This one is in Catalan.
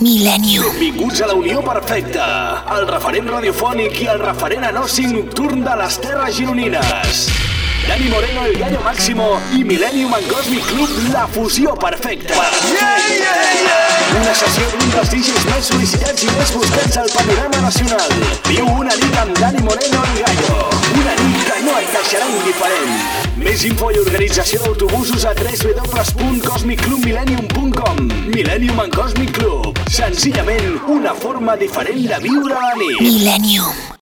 Millennium. Benvinguts a la Unió Perfecta, el referent radiofònic i el referent anòssi nocturn de les Terres Gironines. Dani Moreno, el Gallo Máximo i Millennium en Cosmic Club, la fusió perfecta. Yeah, yeah, yeah! Una sessió d'un dels DJs més sol·licitats i més buscats al panorama nacional. Viu una nit amb Dani Moreno deixarà indiferent. Més info i organització d'autobusos a www.cosmicclubmillennium.com Millennium en Cosmic Club. Senzillament una forma diferent de viure la nit. Millennium.